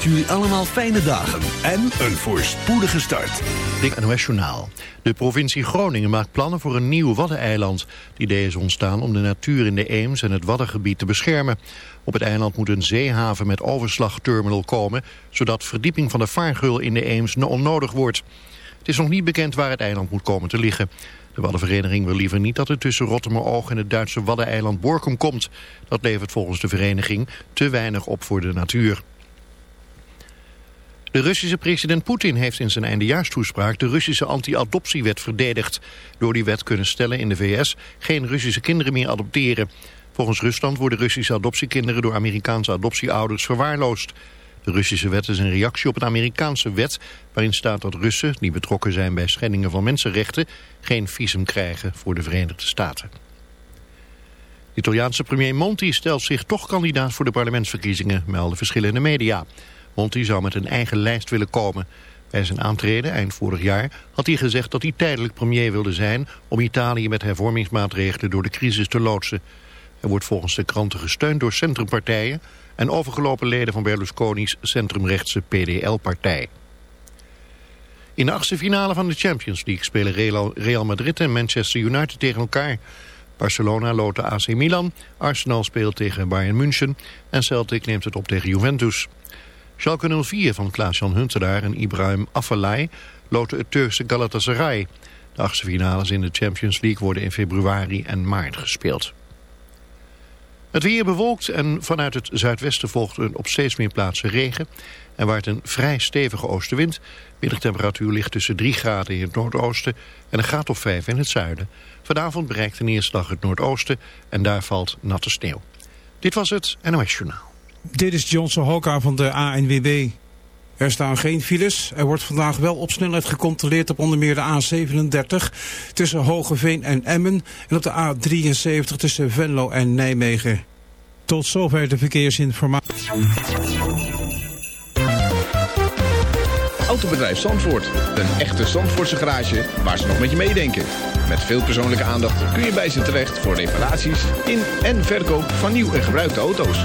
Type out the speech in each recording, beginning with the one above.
wenst jullie allemaal fijne dagen en een voorspoedige start. Dik NOS Journaal. De provincie Groningen maakt plannen voor een nieuw Waddeneiland. Het idee is ontstaan om de natuur in de Eems en het Waddengebied te beschermen. Op het eiland moet een zeehaven met overslagterminal komen... zodat verdieping van de vaargul in de Eems onnodig wordt. Het is nog niet bekend waar het eiland moet komen te liggen. De Waddenvereniging wil liever niet dat het tussen Rottermeroog en het Duitse Waddeneiland Borkum komt. Dat levert volgens de vereniging te weinig op voor de natuur. De Russische president Poetin heeft in zijn eindejaarstoespraak de Russische anti-adoptiewet verdedigd. Door die wet kunnen stellen in de VS geen Russische kinderen meer adopteren. Volgens Rusland worden Russische adoptiekinderen door Amerikaanse adoptieouders verwaarloosd. De Russische wet is een reactie op een Amerikaanse wet... waarin staat dat Russen, die betrokken zijn bij schendingen van mensenrechten... geen visum krijgen voor de Verenigde Staten. De Italiaanse premier Monti stelt zich toch kandidaat voor de parlementsverkiezingen... melden verschillende media. Monti zou met een eigen lijst willen komen. Bij zijn aantreden eind vorig jaar had hij gezegd dat hij tijdelijk premier wilde zijn... om Italië met hervormingsmaatregelen door de crisis te loodsen. Hij wordt volgens de kranten gesteund door centrumpartijen en overgelopen leden van Berlusconi's centrumrechtse PDL-partij. In de achtste finale van de Champions League spelen Real Madrid en Manchester United tegen elkaar. Barcelona loopt de AC Milan, Arsenal speelt tegen Bayern München en Celtic neemt het op tegen Juventus. Schalke 04 van Klaas-Jan Huntelaar en Ibrahim Afellay loten het Turkse Galatasaray. De achtste finales in de Champions League worden in februari en maart gespeeld. Het weer bewolkt en vanuit het zuidwesten volgt een op steeds meer plaatsen regen. En waart een vrij stevige oostenwind. Middagtemperatuur ligt tussen 3 graden in het noordoosten en een graad of 5 in het zuiden. Vanavond bereikt de neerslag het noordoosten en daar valt natte sneeuw. Dit was het NOS Journaal. Dit is Johnson Hoka van de ANWB. Er staan geen files. Er wordt vandaag wel op snelheid gecontroleerd op onder meer de A37 tussen Hogeveen en Emmen en op de A73 tussen Venlo en Nijmegen. Tot zover de verkeersinformatie. Autobedrijf Zandvoort. Een echte Zandvoortse garage waar ze nog met je meedenken. Met veel persoonlijke aandacht kun je bij ze terecht voor reparaties in en verkoop van nieuw en gebruikte auto's.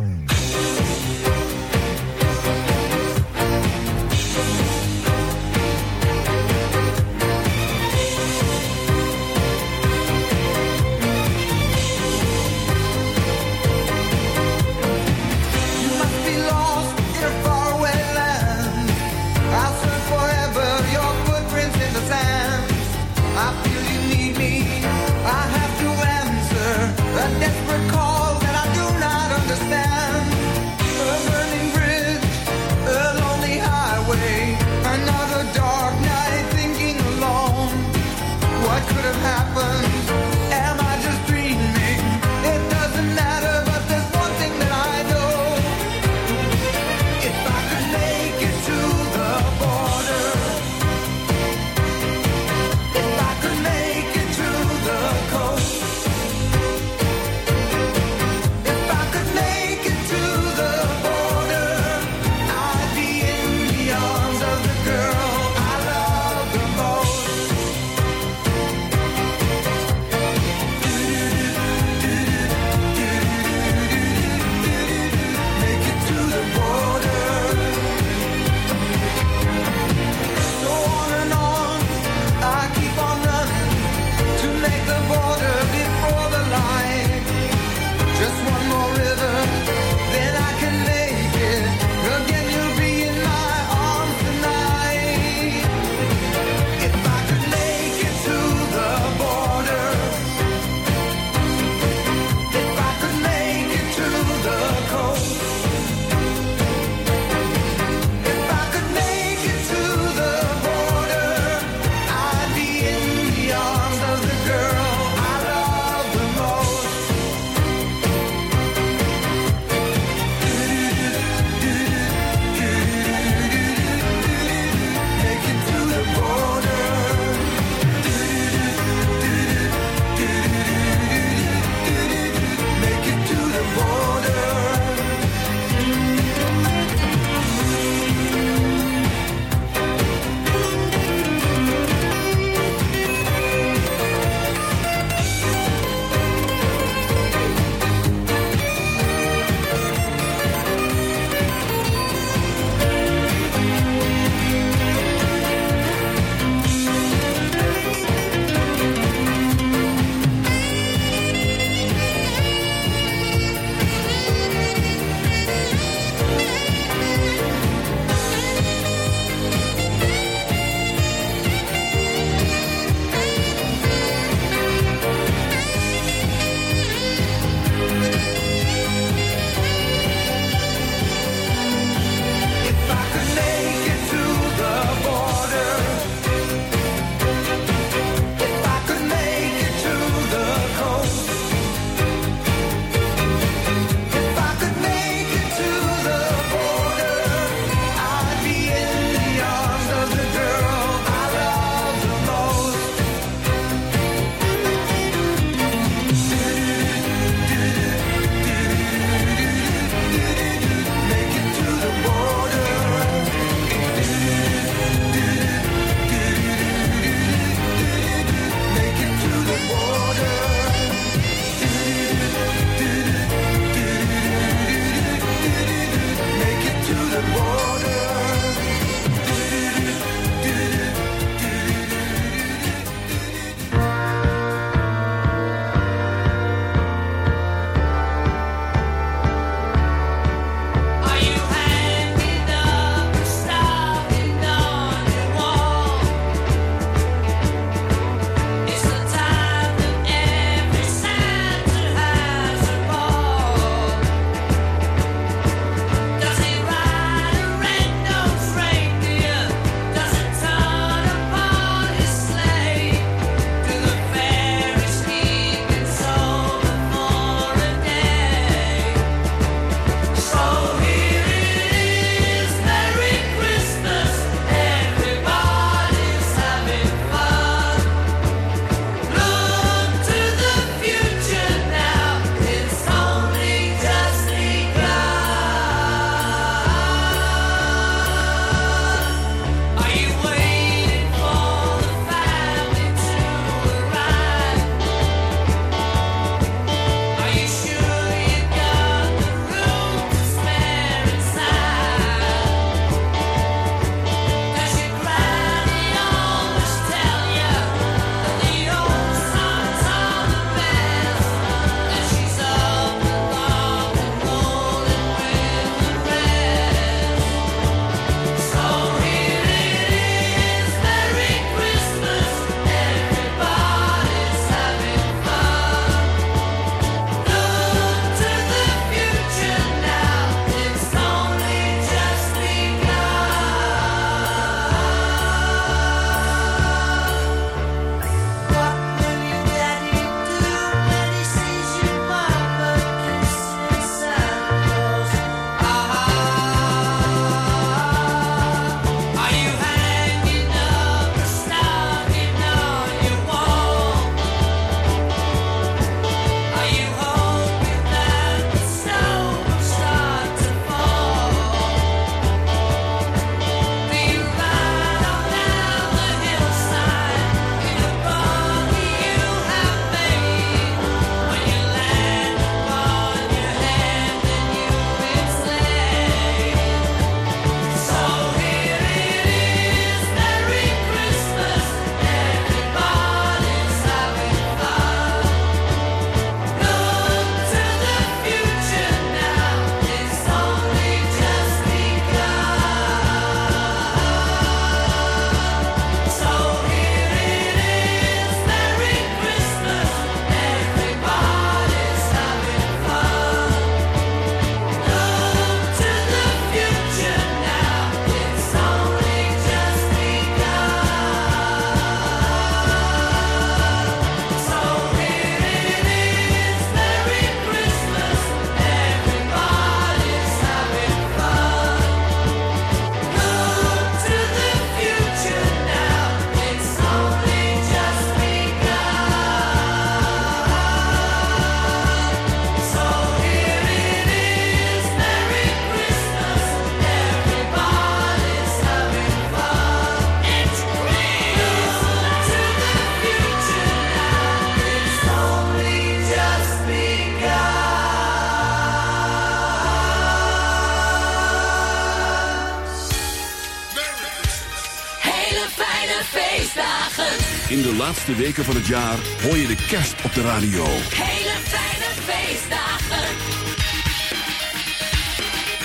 Laatste weken van het jaar hoor je de kerst op de radio. Hele fijne feestdagen.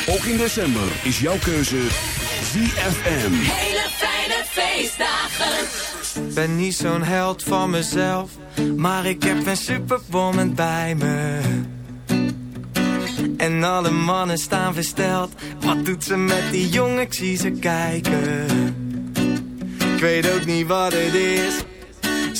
Ook in december is jouw keuze ZFM. Hele fijne feestdagen. Ben niet zo'n held van mezelf, maar ik heb een superwoman bij me. En alle mannen staan versteld, wat doet ze met die jongen, ik zie ze kijken. Ik weet ook niet wat het is,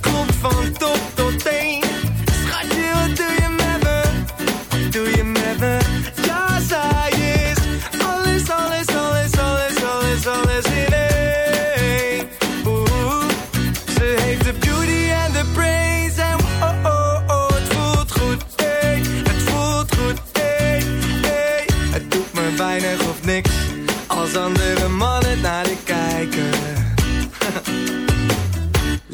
Klopt van top tot teen.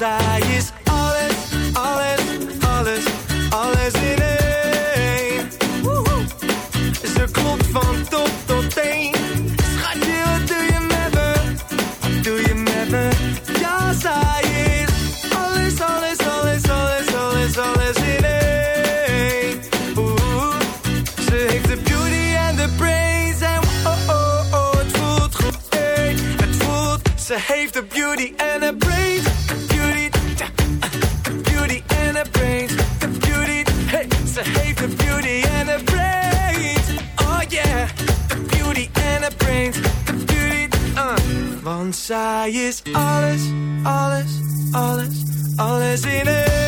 Want zij is alles, alles, alles, alles in één.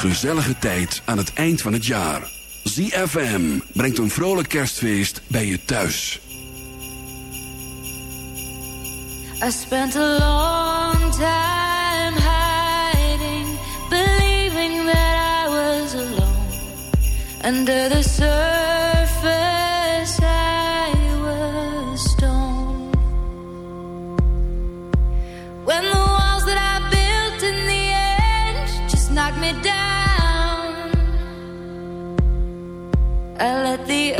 gezellige tijd aan het eind van het jaar. ZFM brengt een vrolijk kerstfeest bij je thuis. I spent a long time hiding, believing that I was alone. Under the surface. I let the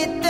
fuiste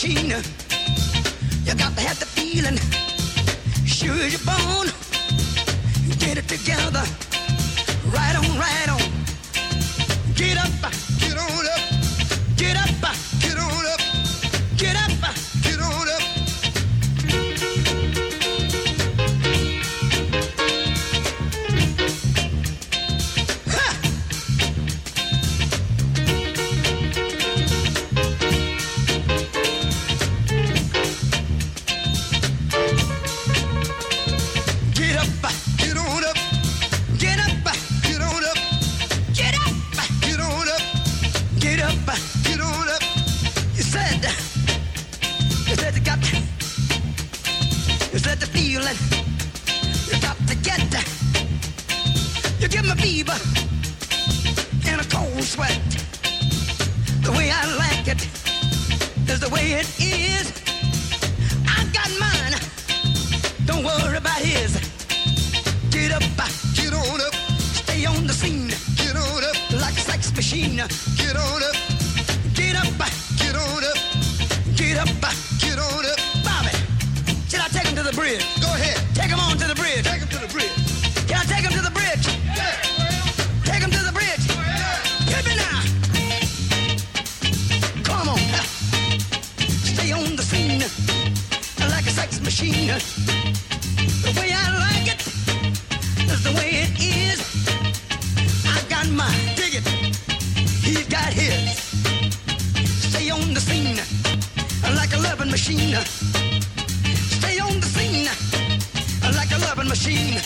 machine. You got to have the feeling, sure as you're born. Get it together, right on, right on. Get up, get on up, get up. machine.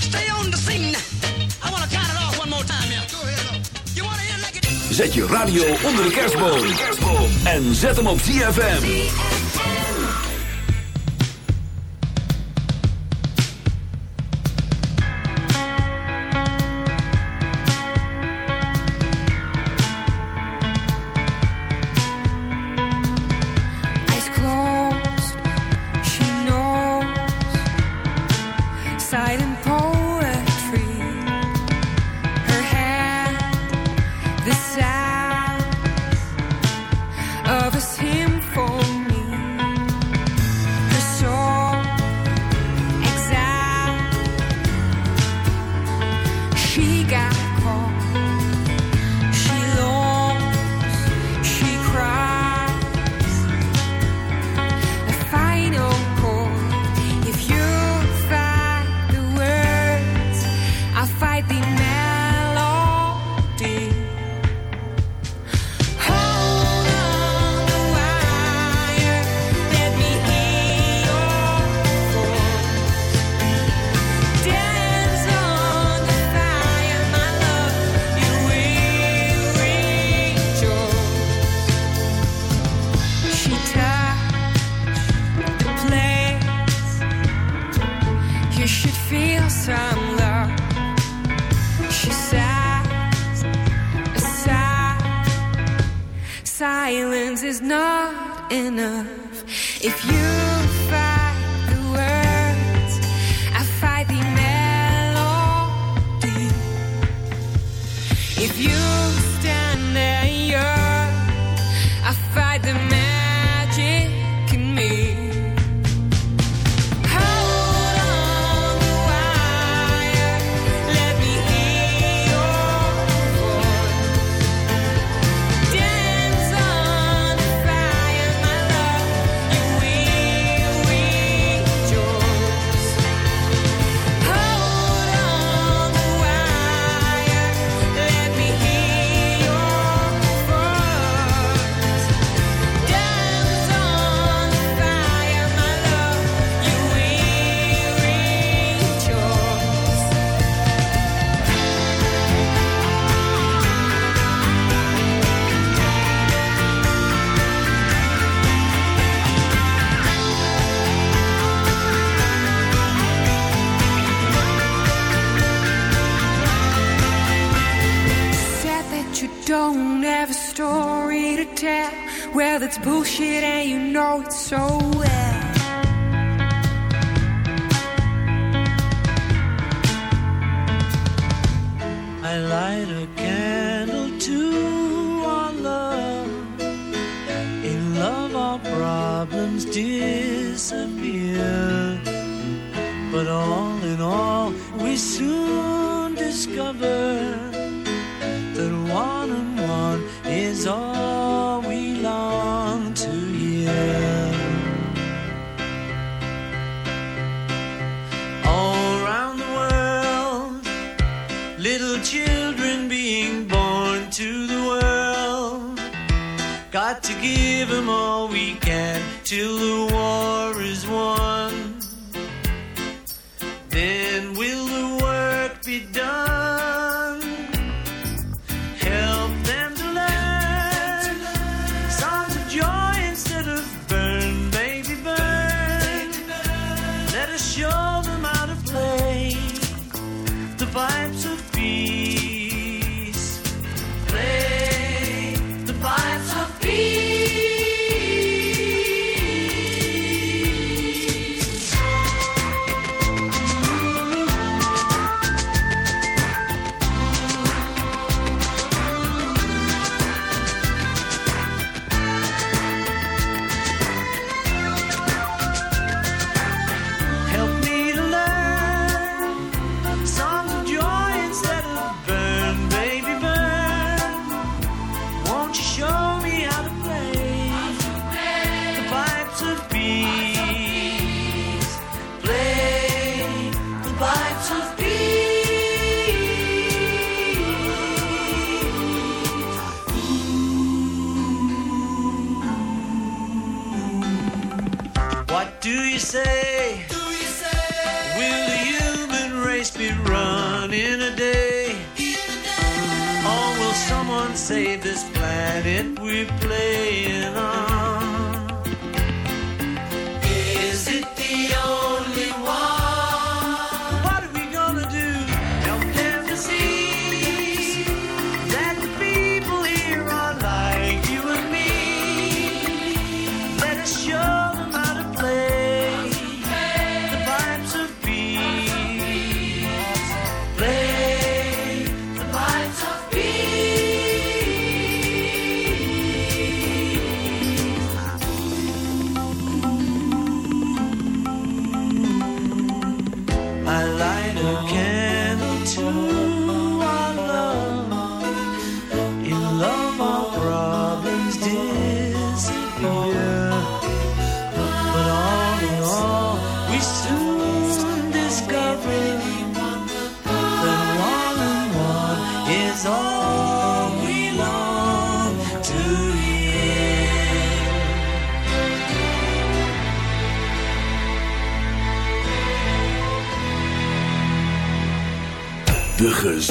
Stay on the scene. I wanna cut count it off one more time, yeah. Go ahead. You want to hear like it? Zet je radio onder de kerstboom. En zet hem op CFM.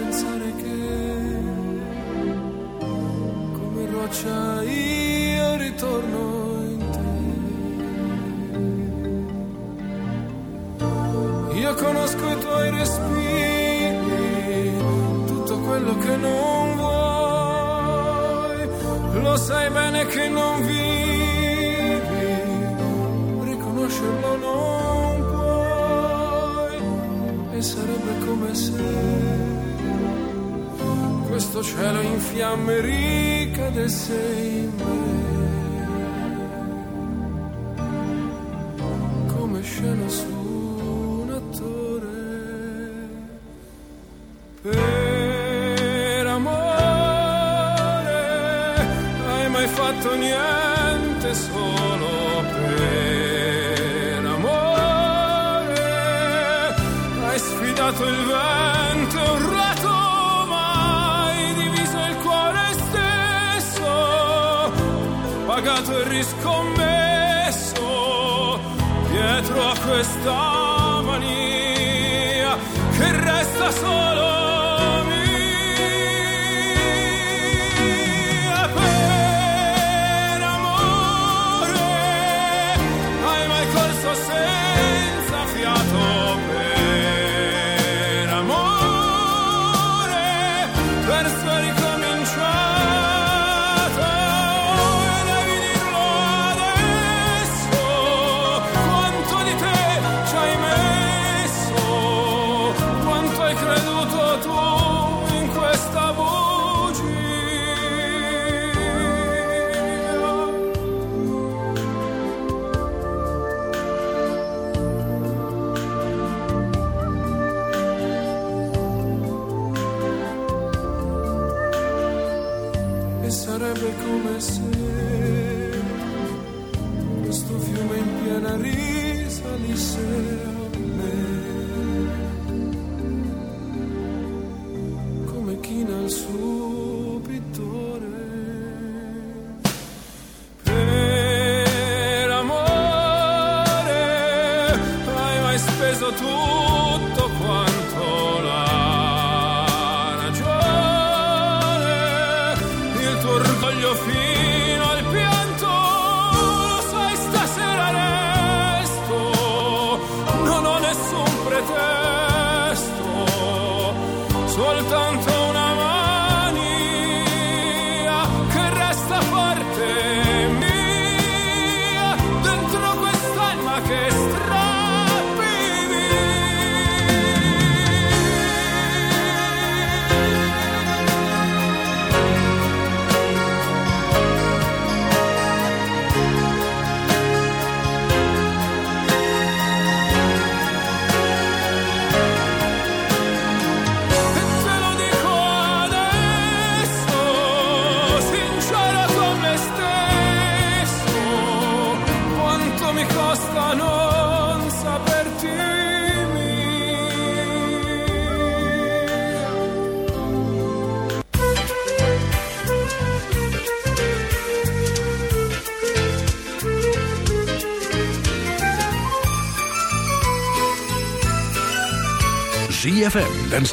pensare che come roccia io ritorno in te. Io conosco i tuoi respiri, tutto quello che non vuoi, lo sai bene che non vivi, riconoscerlo non puoi e sarebbe come se... questo cielo in fiamme ricade sei in me. ZFM wenst